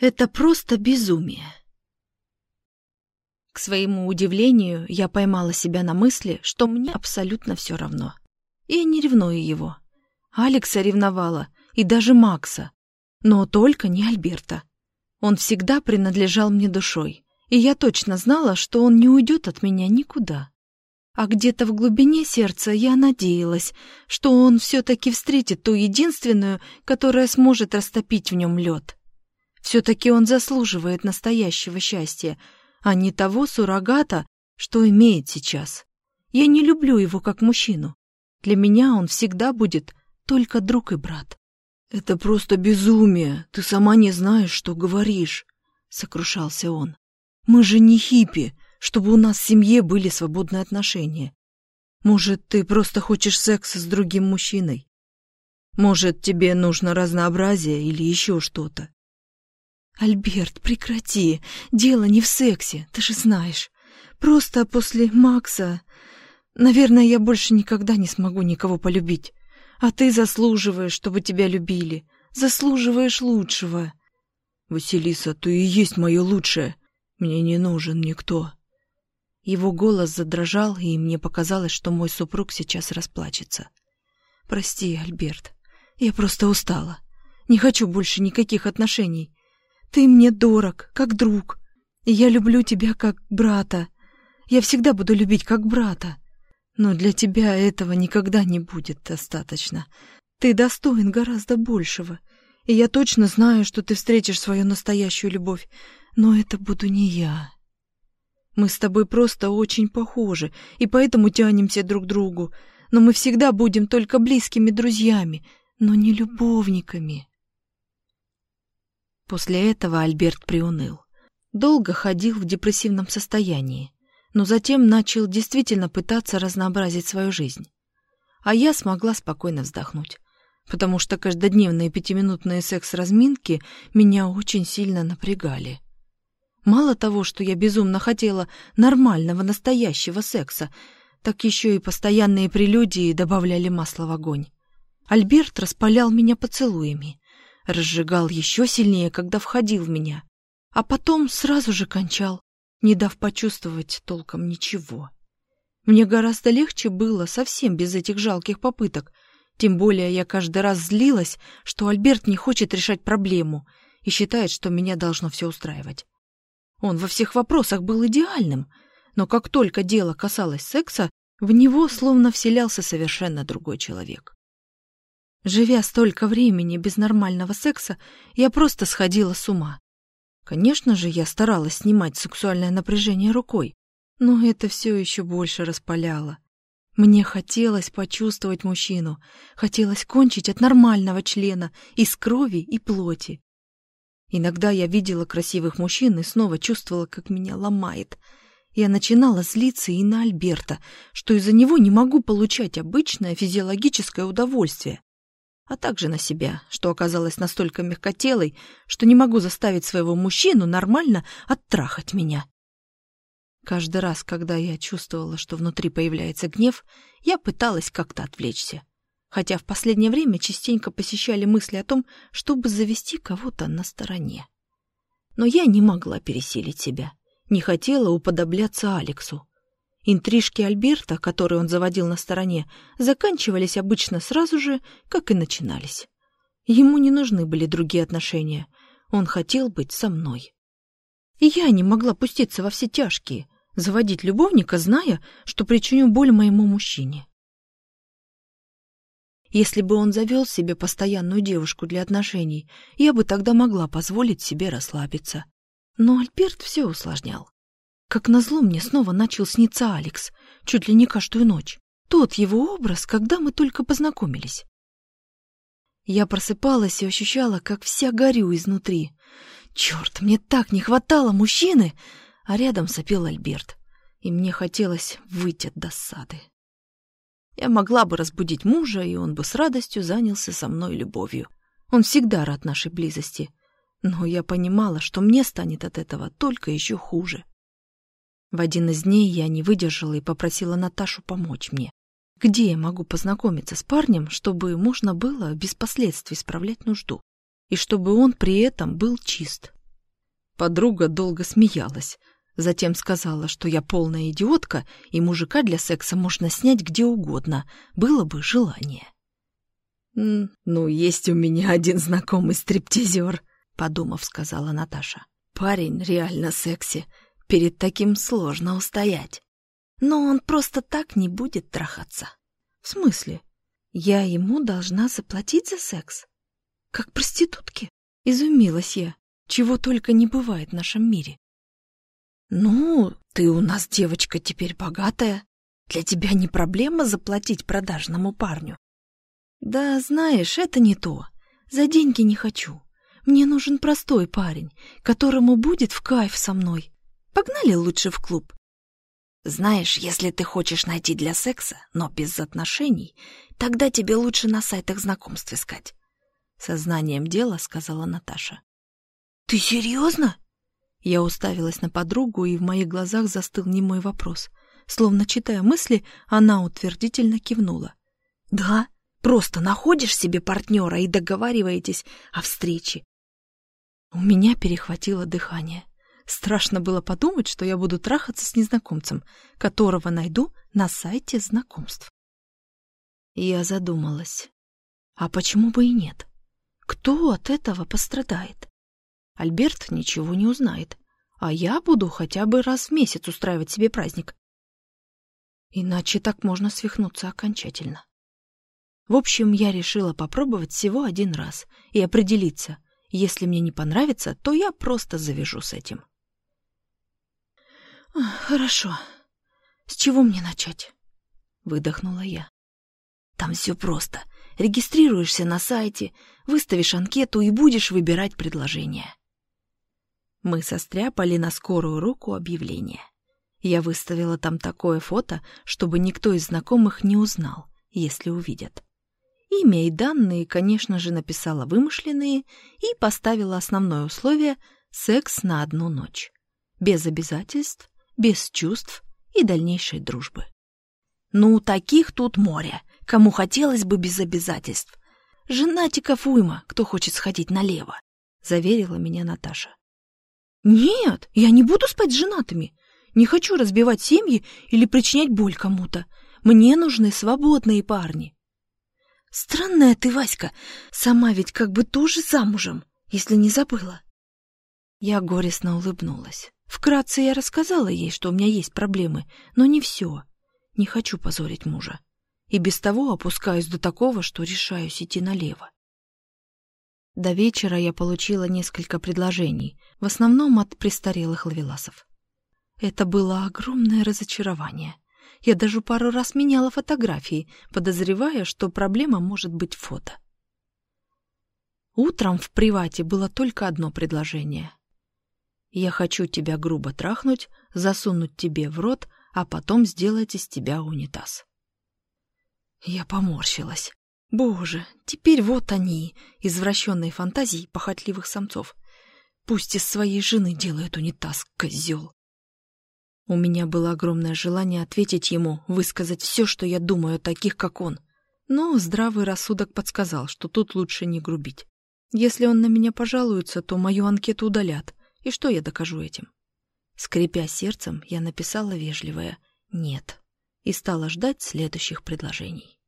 Это просто безумие. К своему удивлению, я поймала себя на мысли, что мне абсолютно все равно. Я не ревную его. Алекса ревновала, и даже Макса. Но только не Альберта. Он всегда принадлежал мне душой, и я точно знала, что он не уйдет от меня никуда. А где-то в глубине сердца я надеялась, что он все-таки встретит ту единственную, которая сможет растопить в нем лед. Все-таки он заслуживает настоящего счастья, а не того суррогата, что имеет сейчас. Я не люблю его как мужчину. Для меня он всегда будет только друг и брат. «Это просто безумие, ты сама не знаешь, что говоришь», — сокрушался он. «Мы же не хиппи, чтобы у нас в семье были свободные отношения. Может, ты просто хочешь секса с другим мужчиной? Может, тебе нужно разнообразие или еще что-то? «Альберт, прекрати. Дело не в сексе, ты же знаешь. Просто после Макса... Наверное, я больше никогда не смогу никого полюбить. А ты заслуживаешь, чтобы тебя любили. Заслуживаешь лучшего». «Василиса, ты и есть мое лучшее. Мне не нужен никто». Его голос задрожал, и мне показалось, что мой супруг сейчас расплачется. «Прости, Альберт. Я просто устала. Не хочу больше никаких отношений. Ты мне дорог, как друг. И я люблю тебя как брата. Я всегда буду любить как брата. Но для тебя этого никогда не будет достаточно. Ты достоин гораздо большего. И я точно знаю, что ты встретишь свою настоящую любовь. Но это буду не я. Мы с тобой просто очень похожи, и поэтому тянемся друг к другу. Но мы всегда будем только близкими друзьями, но не любовниками. После этого Альберт приуныл. Долго ходил в депрессивном состоянии, но затем начал действительно пытаться разнообразить свою жизнь. А я смогла спокойно вздохнуть, потому что каждодневные пятиминутные секс-разминки меня очень сильно напрягали. Мало того, что я безумно хотела нормального настоящего секса, так еще и постоянные прелюдии добавляли масла в огонь. Альберт распалял меня поцелуями, разжигал еще сильнее, когда входил в меня, а потом сразу же кончал, не дав почувствовать толком ничего. Мне гораздо легче было совсем без этих жалких попыток, тем более я каждый раз злилась, что Альберт не хочет решать проблему и считает, что меня должно все устраивать. Он во всех вопросах был идеальным, но как только дело касалось секса, в него словно вселялся совершенно другой человек. Живя столько времени без нормального секса, я просто сходила с ума. Конечно же, я старалась снимать сексуальное напряжение рукой, но это все еще больше распаляло. Мне хотелось почувствовать мужчину, хотелось кончить от нормального члена, из крови и плоти. Иногда я видела красивых мужчин и снова чувствовала, как меня ломает. Я начинала злиться и на Альберта, что из-за него не могу получать обычное физиологическое удовольствие а также на себя, что оказалась настолько мягкотелой, что не могу заставить своего мужчину нормально оттрахать меня. Каждый раз, когда я чувствовала, что внутри появляется гнев, я пыталась как-то отвлечься. Хотя в последнее время частенько посещали мысли о том, чтобы завести кого-то на стороне. Но я не могла пересилить себя, не хотела уподобляться Алексу. Интрижки Альберта, которые он заводил на стороне, заканчивались обычно сразу же, как и начинались. Ему не нужны были другие отношения. Он хотел быть со мной. И я не могла пуститься во все тяжкие, заводить любовника, зная, что причиню боль моему мужчине. Если бы он завел себе постоянную девушку для отношений, я бы тогда могла позволить себе расслабиться. Но Альберт все усложнял. Как назло мне снова начал сниться Алекс, чуть ли не каждую ночь. Тот его образ, когда мы только познакомились. Я просыпалась и ощущала, как вся горю изнутри. Черт, мне так не хватало мужчины! А рядом сопел Альберт, и мне хотелось выйти от досады. Я могла бы разбудить мужа, и он бы с радостью занялся со мной любовью. Он всегда рад нашей близости. Но я понимала, что мне станет от этого только еще хуже. В один из дней я не выдержала и попросила Наташу помочь мне. Где я могу познакомиться с парнем, чтобы можно было без последствий справлять нужду? И чтобы он при этом был чист? Подруга долго смеялась, затем сказала, что я полная идиотка, и мужика для секса можно снять где угодно, было бы желание. «Ну, есть у меня один знакомый стриптизер», — подумав, сказала Наташа. «Парень реально секси, перед таким сложно устоять. Но он просто так не будет трахаться». «В смысле? Я ему должна заплатить за секс? Как проститутки?» Изумилась я, чего только не бывает в нашем мире. «Ну, ты у нас девочка теперь богатая. Для тебя не проблема заплатить продажному парню?» «Да, знаешь, это не то. За деньги не хочу. Мне нужен простой парень, которому будет в кайф со мной. Погнали лучше в клуб». «Знаешь, если ты хочешь найти для секса, но без отношений, тогда тебе лучше на сайтах знакомств искать», — сознанием дела сказала Наташа. «Ты серьезно?» Я уставилась на подругу, и в моих глазах застыл немой вопрос. Словно читая мысли, она утвердительно кивнула. «Да, просто находишь себе партнера и договариваетесь о встрече». У меня перехватило дыхание. Страшно было подумать, что я буду трахаться с незнакомцем, которого найду на сайте знакомств. Я задумалась. А почему бы и нет? Кто от этого пострадает? Альберт ничего не узнает, а я буду хотя бы раз в месяц устраивать себе праздник. Иначе так можно свихнуться окончательно. В общем, я решила попробовать всего один раз и определиться. Если мне не понравится, то я просто завяжу с этим. «Хорошо. С чего мне начать?» — выдохнула я. «Там все просто. Регистрируешься на сайте, выставишь анкету и будешь выбирать предложение. Мы состряпали на скорую руку объявление. Я выставила там такое фото, чтобы никто из знакомых не узнал, если увидят. Имя и данные, конечно же, написала вымышленные и поставила основное условие — секс на одну ночь. Без обязательств, без чувств и дальнейшей дружбы. Ну, таких тут море, кому хотелось бы без обязательств. Женатиков уйма, кто хочет сходить налево, — заверила меня Наташа. «Нет, я не буду спать с женатыми. Не хочу разбивать семьи или причинять боль кому-то. Мне нужны свободные парни». «Странная ты, Васька, сама ведь как бы тоже замужем, если не забыла». Я горестно улыбнулась. Вкратце я рассказала ей, что у меня есть проблемы, но не все. Не хочу позорить мужа. И без того опускаюсь до такого, что решаюсь идти налево. До вечера я получила несколько предложений, в основном от престарелых лавеласов. Это было огромное разочарование. Я даже пару раз меняла фотографии, подозревая, что проблема может быть фото. Утром в привате было только одно предложение. «Я хочу тебя грубо трахнуть, засунуть тебе в рот, а потом сделать из тебя унитаз». Я поморщилась. Боже, теперь вот они, извращенные фантазии похотливых самцов. Пусть из своей жены делает унитаз, козел. У меня было огромное желание ответить ему, высказать все, что я думаю о таких, как он. Но здравый рассудок подсказал, что тут лучше не грубить. Если он на меня пожалуется, то мою анкету удалят. И что я докажу этим? Скрипя сердцем, я написала вежливое «нет» и стала ждать следующих предложений.